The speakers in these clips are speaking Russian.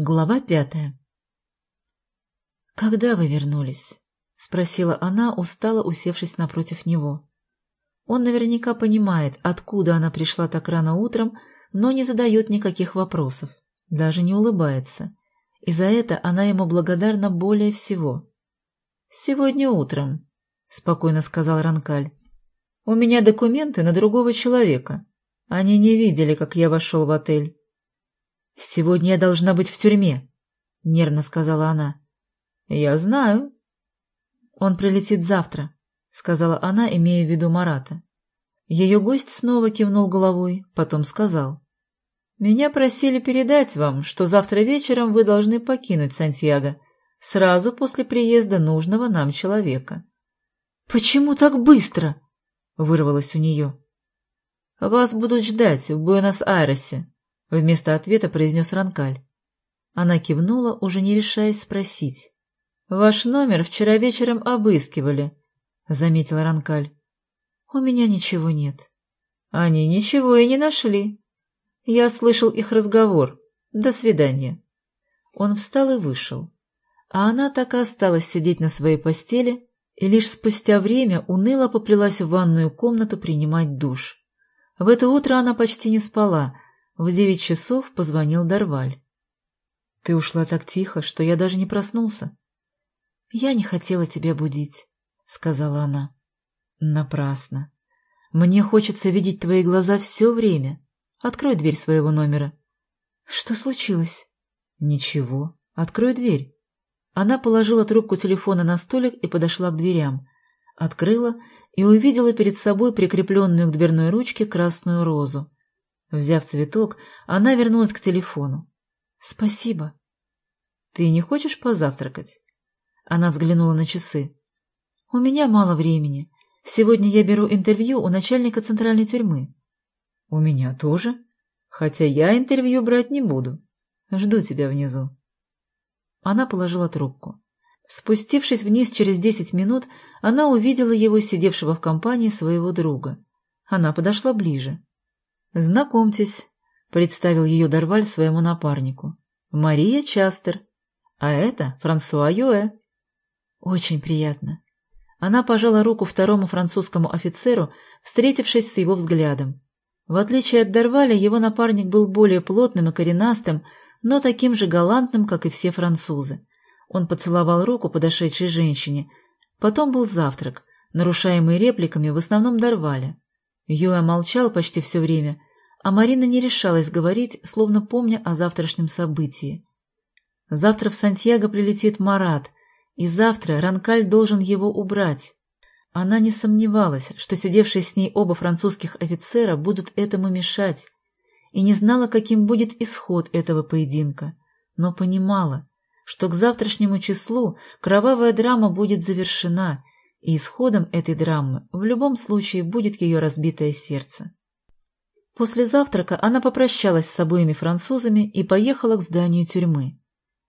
Глава пятая «Когда вы вернулись?» — спросила она, устало усевшись напротив него. Он наверняка понимает, откуда она пришла так рано утром, но не задает никаких вопросов, даже не улыбается. И за это она ему благодарна более всего. «Сегодня утром», — спокойно сказал Ранкаль. «У меня документы на другого человека. Они не видели, как я вошел в отель». «Сегодня я должна быть в тюрьме», — нервно сказала она. «Я знаю». «Он прилетит завтра», — сказала она, имея в виду Марата. Ее гость снова кивнул головой, потом сказал. «Меня просили передать вам, что завтра вечером вы должны покинуть Сантьяго, сразу после приезда нужного нам человека». «Почему так быстро?» — вырвалось у нее. «Вас будут ждать в Буэнос-Айресе», — вместо ответа произнес Ранкаль. Она кивнула, уже не решаясь спросить. «Ваш номер вчера вечером обыскивали», — заметил Ранкаль. «У меня ничего нет». «Они ничего и не нашли. Я слышал их разговор. До свидания». Он встал и вышел. А она так и осталась сидеть на своей постели и лишь спустя время уныло поплелась в ванную комнату принимать душ. В это утро она почти не спала. В девять часов позвонил Дарваль. — Ты ушла так тихо, что я даже не проснулся. — Я не хотела тебя будить, — сказала она. — Напрасно. Мне хочется видеть твои глаза все время. Открой дверь своего номера. — Что случилось? — Ничего. Открой дверь. Она положила трубку телефона на столик и подошла к дверям. Открыла и увидела перед собой прикрепленную к дверной ручке красную розу. Взяв цветок, она вернулась к телефону. — Спасибо. — Ты не хочешь позавтракать? Она взглянула на часы. — У меня мало времени. Сегодня я беру интервью у начальника центральной тюрьмы. — У меня тоже. Хотя я интервью брать не буду. Жду тебя внизу. Она положила трубку. Спустившись вниз через десять минут, она увидела его, сидевшего в компании своего друга. Она подошла ближе. «Знакомьтесь», — представил ее Дарваль своему напарнику. «Мария Частер. А это Франсуа Юэ». «Очень приятно». Она пожала руку второму французскому офицеру, встретившись с его взглядом. В отличие от Дарваля, его напарник был более плотным и коренастым, но таким же галантным, как и все французы. Он поцеловал руку подошедшей женщине. Потом был завтрак, нарушаемый репликами в основном Дарваля. Юэ молчал почти все время, а Марина не решалась говорить, словно помня о завтрашнем событии. Завтра в Сантьяго прилетит Марат, и завтра Ранкаль должен его убрать. Она не сомневалась, что сидевшие с ней оба французских офицера будут этому мешать, и не знала, каким будет исход этого поединка, но понимала, что к завтрашнему числу кровавая драма будет завершена, и исходом этой драмы в любом случае будет ее разбитое сердце. После завтрака она попрощалась с обоими французами и поехала к зданию тюрьмы.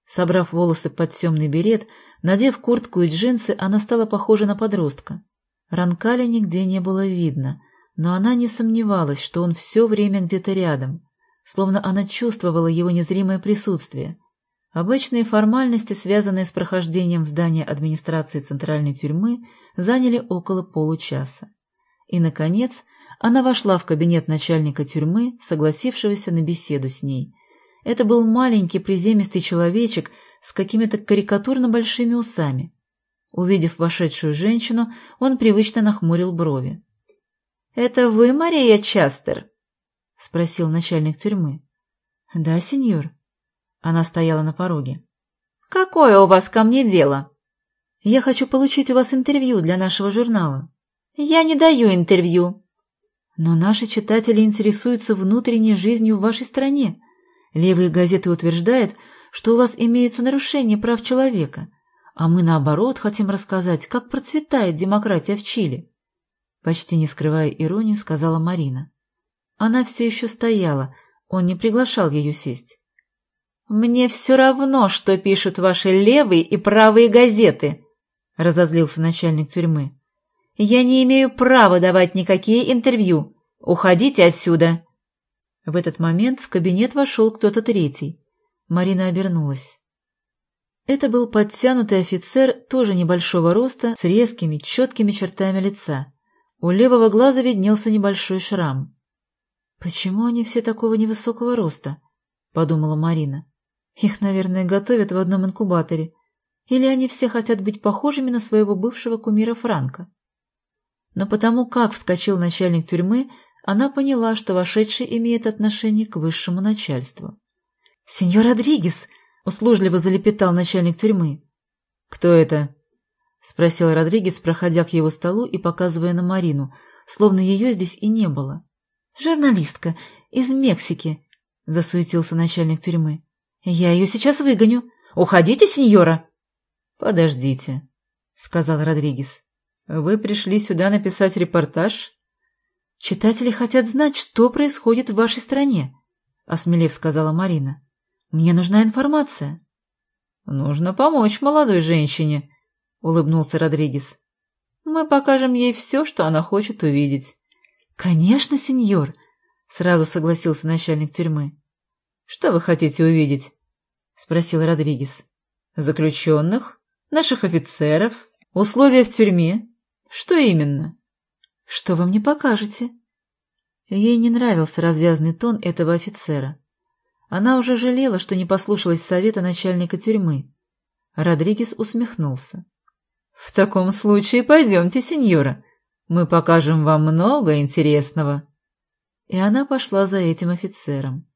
Собрав волосы под темный берет, надев куртку и джинсы, она стала похожа на подростка. Ранкаля нигде не было видно, но она не сомневалась, что он все время где-то рядом, словно она чувствовала его незримое присутствие. Обычные формальности, связанные с прохождением в здание администрации центральной тюрьмы, заняли около получаса. И, наконец, она вошла в кабинет начальника тюрьмы, согласившегося на беседу с ней. Это был маленький приземистый человечек с какими-то карикатурно большими усами. Увидев вошедшую женщину, он привычно нахмурил брови. «Это вы, Мария Частер?» — спросил начальник тюрьмы. «Да, сеньор». Она стояла на пороге. «Какое у вас ко мне дело?» «Я хочу получить у вас интервью для нашего журнала». «Я не даю интервью». «Но наши читатели интересуются внутренней жизнью в вашей стране. Левые газеты утверждают, что у вас имеются нарушения прав человека, а мы, наоборот, хотим рассказать, как процветает демократия в Чили». Почти не скрывая иронию, сказала Марина. Она все еще стояла, он не приглашал ее сесть. «Мне все равно, что пишут ваши левые и правые газеты», — разозлился начальник тюрьмы. «Я не имею права давать никакие интервью. Уходите отсюда!» В этот момент в кабинет вошел кто-то третий. Марина обернулась. Это был подтянутый офицер, тоже небольшого роста, с резкими, четкими чертами лица. У левого глаза виднелся небольшой шрам. «Почему они все такого невысокого роста?» — подумала Марина. «Их, наверное, готовят в одном инкубаторе. Или они все хотят быть похожими на своего бывшего кумира Франка?» Но потому как вскочил начальник тюрьмы, она поняла, что вошедший имеет отношение к высшему начальству. «Сеньор Родригес!» — услужливо залепетал начальник тюрьмы. «Кто это?» — спросил Родригес, проходя к его столу и показывая на Марину, словно ее здесь и не было. «Журналистка из Мексики», — засуетился начальник тюрьмы. «Я ее сейчас выгоню. Уходите, сеньора!» «Подождите», — сказал Родригес. «Вы пришли сюда написать репортаж?» «Читатели хотят знать, что происходит в вашей стране», — осмелев сказала Марина. «Мне нужна информация». «Нужно помочь молодой женщине», — улыбнулся Родригес. «Мы покажем ей все, что она хочет увидеть». «Конечно, сеньор», — сразу согласился начальник тюрьмы. «Что вы хотите увидеть?» — спросил Родригес. «Заключенных? Наших офицеров? Условия в тюрьме? Что именно?» «Что вы мне покажете?» Ей не нравился развязный тон этого офицера. Она уже жалела, что не послушалась совета начальника тюрьмы. Родригес усмехнулся. «В таком случае пойдемте, сеньора. Мы покажем вам много интересного». И она пошла за этим офицером.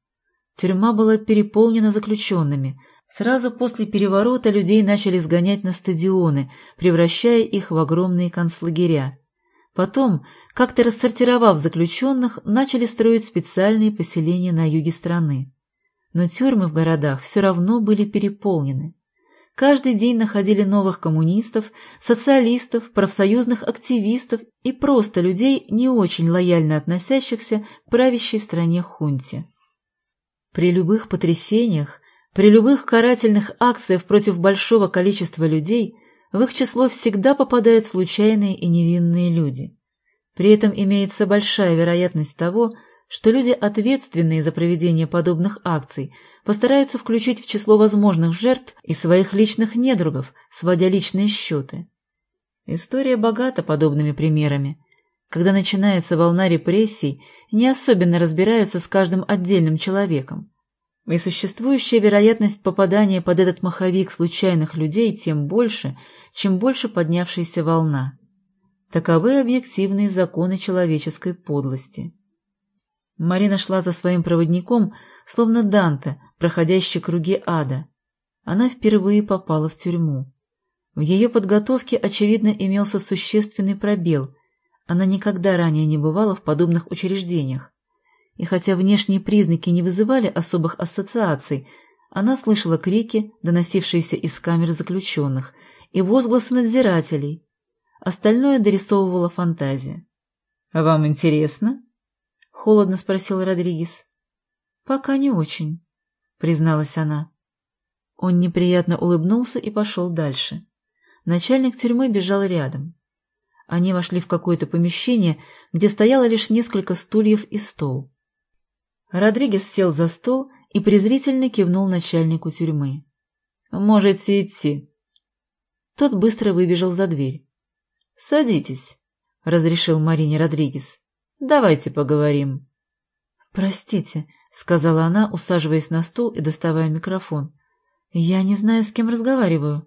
Тюрьма была переполнена заключенными. Сразу после переворота людей начали сгонять на стадионы, превращая их в огромные концлагеря. Потом, как-то рассортировав заключенных, начали строить специальные поселения на юге страны. Но тюрьмы в городах все равно были переполнены. Каждый день находили новых коммунистов, социалистов, профсоюзных активистов и просто людей, не очень лояльно относящихся к правящей в стране хунте. При любых потрясениях, при любых карательных акциях против большого количества людей – в их число всегда попадают случайные и невинные люди. При этом имеется большая вероятность того, что люди, ответственные за проведение подобных акций, постараются включить в число возможных жертв и своих личных недругов, сводя личные счеты. История богата подобными примерами. Когда начинается волна репрессий, не особенно разбираются с каждым отдельным человеком. И существующая вероятность попадания под этот маховик случайных людей тем больше, чем больше поднявшаяся волна. Таковы объективные законы человеческой подлости. Марина шла за своим проводником, словно Данте, проходящий круги ада. Она впервые попала в тюрьму. В ее подготовке, очевидно, имелся существенный пробел. Она никогда ранее не бывала в подобных учреждениях и хотя внешние признаки не вызывали особых ассоциаций, она слышала крики, доносившиеся из камер заключенных, и возгласы надзирателей. Остальное дорисовывала фантазия. — А вам интересно? — холодно спросил Родригес. — Пока не очень, — призналась она. Он неприятно улыбнулся и пошел дальше. Начальник тюрьмы бежал рядом. Они вошли в какое-то помещение, где стояло лишь несколько стульев и стол. Родригес сел за стол и презрительно кивнул начальнику тюрьмы. «Можете идти». Тот быстро выбежал за дверь. «Садитесь», — разрешил Марине Родригес. «Давайте поговорим». «Простите», — сказала она, усаживаясь на стул и доставая микрофон. «Я не знаю, с кем разговариваю».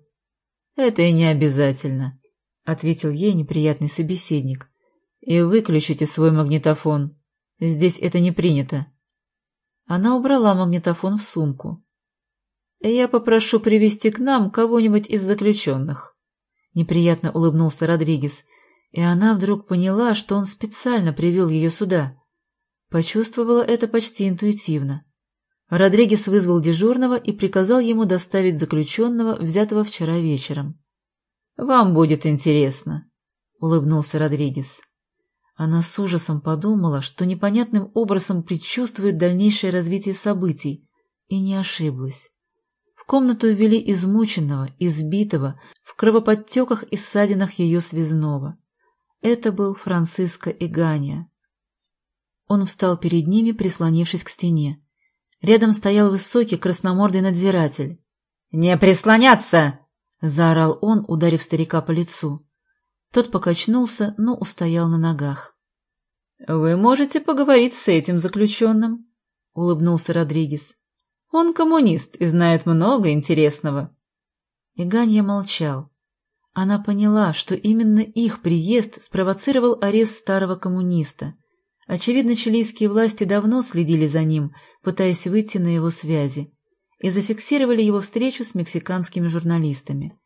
«Это и не обязательно», — ответил ей неприятный собеседник. «И выключите свой магнитофон. Здесь это не принято». Она убрала магнитофон в сумку. «Я попрошу привести к нам кого-нибудь из заключенных». Неприятно улыбнулся Родригес, и она вдруг поняла, что он специально привел ее сюда. Почувствовала это почти интуитивно. Родригес вызвал дежурного и приказал ему доставить заключенного, взятого вчера вечером. «Вам будет интересно», — улыбнулся Родригес. Она с ужасом подумала, что непонятным образом предчувствует дальнейшее развитие событий, и не ошиблась. В комнату ввели измученного, избитого, в кровоподтеках и ссадинах ее связного. Это был Франциско Игания. Он встал перед ними, прислонившись к стене. Рядом стоял высокий красномордый надзиратель. «Не прислоняться!» — заорал он, ударив старика по лицу. Тот покачнулся, но устоял на ногах. — Вы можете поговорить с этим заключенным, — улыбнулся Родригес. — Он коммунист и знает много интересного. Иганья молчал. Она поняла, что именно их приезд спровоцировал арест старого коммуниста. Очевидно, чилийские власти давно следили за ним, пытаясь выйти на его связи, и зафиксировали его встречу с мексиканскими журналистами.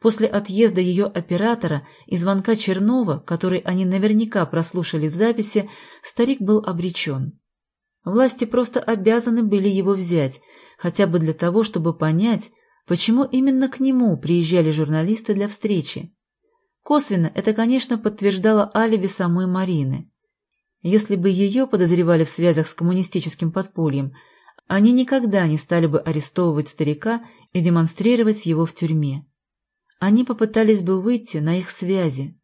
После отъезда ее оператора и звонка Чернова, который они наверняка прослушали в записи, старик был обречен. Власти просто обязаны были его взять, хотя бы для того, чтобы понять, почему именно к нему приезжали журналисты для встречи. Косвенно это, конечно, подтверждало алиби самой Марины. Если бы ее подозревали в связях с коммунистическим подпольем, они никогда не стали бы арестовывать старика и демонстрировать его в тюрьме они попытались бы выйти на их связи.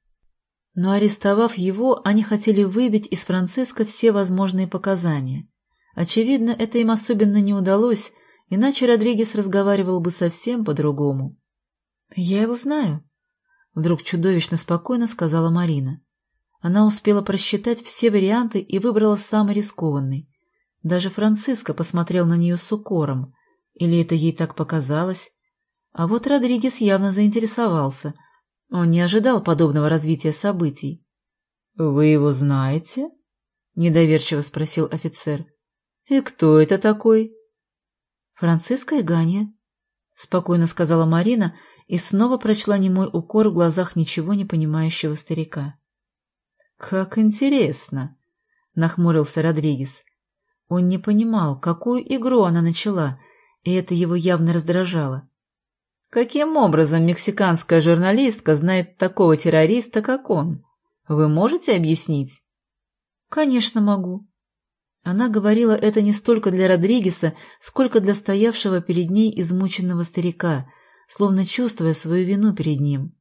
Но арестовав его, они хотели выбить из Франциска все возможные показания. Очевидно, это им особенно не удалось, иначе Родригес разговаривал бы совсем по-другому. — Я его знаю, — вдруг чудовищно спокойно сказала Марина. Она успела просчитать все варианты и выбрала самый рискованный. Даже Франциско посмотрел на нее с укором. Или это ей так показалось? А вот Родригес явно заинтересовался. Он не ожидал подобного развития событий. — Вы его знаете? — недоверчиво спросил офицер. — И кто это такой? — Франциска и Ганья, — спокойно сказала Марина и снова прочла немой укор в глазах ничего не понимающего старика. — Как интересно! — нахмурился Родригес. Он не понимал, какую игру она начала, и это его явно раздражало. Каким образом мексиканская журналистка знает такого террориста, как он? Вы можете объяснить? Конечно, могу. Она говорила это не столько для Родригеса, сколько для стоявшего перед ней измученного старика, словно чувствуя свою вину перед ним.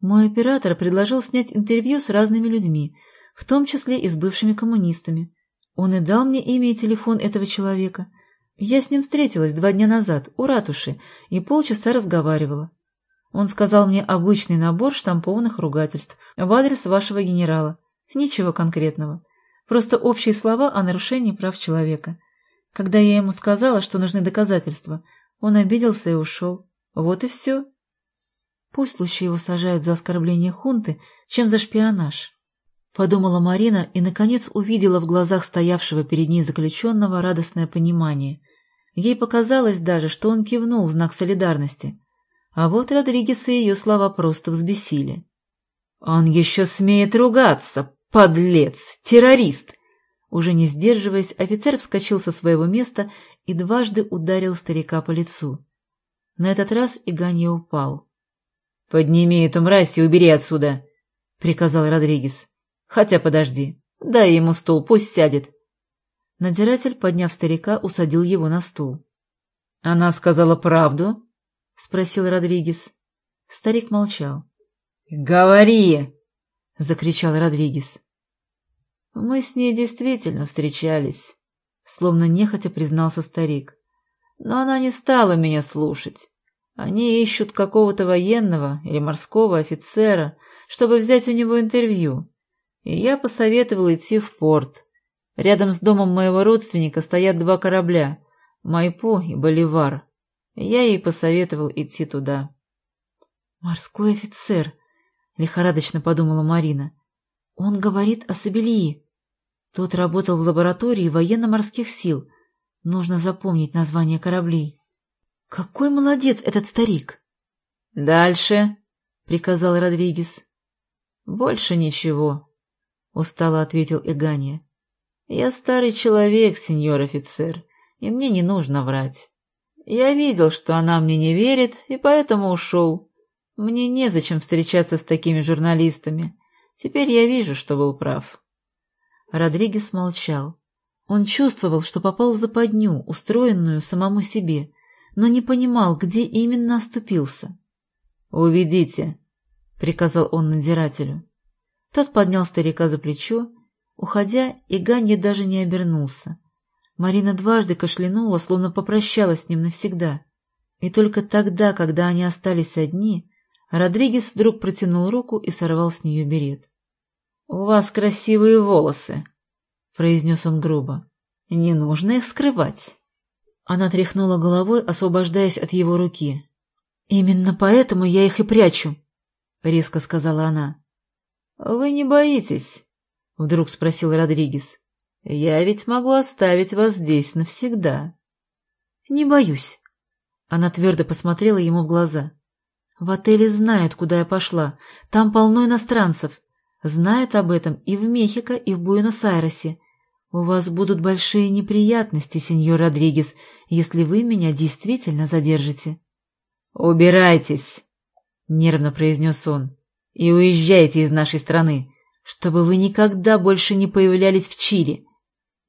Мой оператор предложил снять интервью с разными людьми, в том числе и с бывшими коммунистами. Он и дал мне имя и телефон этого человека — я с ним встретилась два дня назад у ратуши и полчаса разговаривала. Он сказал мне обычный набор штампованных ругательств в адрес вашего генерала. Ничего конкретного. Просто общие слова о нарушении прав человека. Когда я ему сказала, что нужны доказательства, он обиделся и ушел. Вот и все. Пусть лучше его сажают за оскорбление хунты, чем за шпионаж. Подумала Марина и, наконец, увидела в глазах стоявшего перед ней заключенного радостное понимание. Ей показалось даже, что он кивнул в знак солидарности. А вот Родригеса ее слова просто взбесили. «Он еще смеет ругаться, подлец, террорист!» Уже не сдерживаясь, офицер вскочил со своего места и дважды ударил старика по лицу. На этот раз Иганья упал. «Подними эту мразь и убери отсюда!» — приказал Родригес. «Хотя подожди, дай ему стул, пусть сядет. Надзиратель, подняв старика, усадил его на стул. — Она сказала правду? — спросил Родригес. Старик молчал. — Говори! — закричал Родригес. — Мы с ней действительно встречались, — словно нехотя признался старик. Но она не стала меня слушать. Они ищут какого-то военного или морского офицера, чтобы взять у него интервью. И я посоветовал идти в порт. Рядом с домом моего родственника стоят два корабля — Майпо и Боливар. Я ей посоветовал идти туда. «Морской офицер», — лихорадочно подумала Марина. «Он говорит о Сабелии. Тот работал в лаборатории военно-морских сил. Нужно запомнить название кораблей. Какой молодец этот старик!» «Дальше», — приказал Родригес. «Больше ничего», — устало ответил Игания. Я старый человек, сеньор офицер, и мне не нужно врать. Я видел, что она мне не верит, и поэтому ушел. Мне незачем встречаться с такими журналистами. Теперь я вижу, что был прав. Родригес молчал. Он чувствовал, что попал в западню, устроенную самому себе, но не понимал, где именно оступился. «Уведите», — приказал он надзирателю. Тот поднял старика за плечо Уходя, Иганье даже не обернулся. Марина дважды кашлянула, словно попрощалась с ним навсегда. И только тогда, когда они остались одни, Родригес вдруг протянул руку и сорвал с нее берет. — У вас красивые волосы, — произнес он грубо. — Не нужно их скрывать. Она тряхнула головой, освобождаясь от его руки. — Именно поэтому я их и прячу, — резко сказала она. — Вы не боитесь? — вдруг спросил Родригес. — Я ведь могу оставить вас здесь навсегда. — Не боюсь. Она твердо посмотрела ему в глаза. — В отеле знают, куда я пошла. Там полно иностранцев. Знают об этом и в Мехико, и в Буэнос-Айресе. У вас будут большие неприятности, сеньор Родригес, если вы меня действительно задержите. — Убирайтесь! — нервно произнес он. — И уезжайте из нашей страны, чтобы вы никогда больше не появлялись в Чили.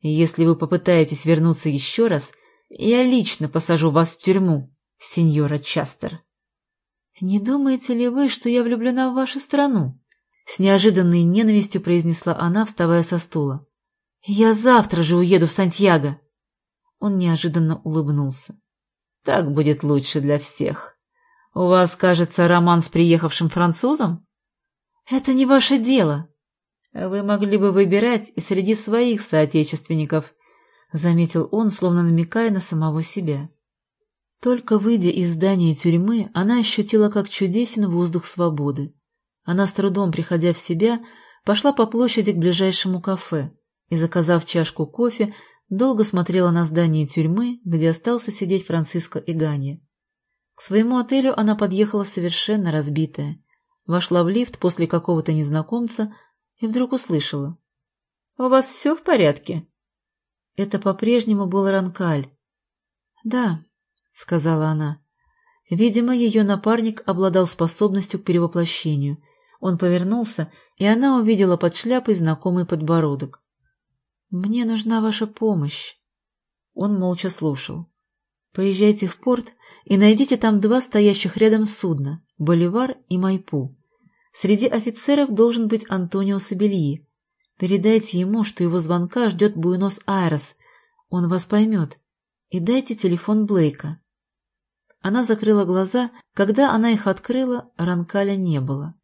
Если вы попытаетесь вернуться еще раз, я лично посажу вас в тюрьму, сеньора Частер. — Не думаете ли вы, что я влюблена в вашу страну? — с неожиданной ненавистью произнесла она, вставая со стула. — Я завтра же уеду в Сантьяго. Он неожиданно улыбнулся. — Так будет лучше для всех. У вас, кажется, роман с приехавшим французом? — Это не ваше дело, «Вы могли бы выбирать и среди своих соотечественников», — заметил он, словно намекая на самого себя. Только выйдя из здания тюрьмы, она ощутила, как чудесен воздух свободы. Она с трудом, приходя в себя, пошла по площади к ближайшему кафе и, заказав чашку кофе, долго смотрела на здание тюрьмы, где остался сидеть Франциско и Ганя. К своему отелю она подъехала совершенно разбитая. Вошла в лифт после какого-то незнакомца, и вдруг услышала. — У вас все в порядке? Это по-прежнему был Ранкаль. — Да, — сказала она. Видимо, ее напарник обладал способностью к перевоплощению. Он повернулся, и она увидела под шляпой знакомый подбородок. — Мне нужна ваша помощь. Он молча слушал. — Поезжайте в порт и найдите там два стоящих рядом судна — Боливар и Майпу. Среди офицеров должен быть Антонио Сабельи. Передайте ему, что его звонка ждет Буэнос-Айрес. Он вас поймет. И дайте телефон Блейка. Она закрыла глаза. Когда она их открыла, Ранкаля не было.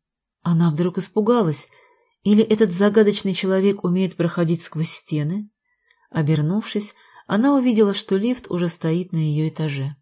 Она вдруг испугалась. Или этот загадочный человек умеет проходить сквозь стены? Обернувшись, она увидела, что лифт уже стоит на ее этаже.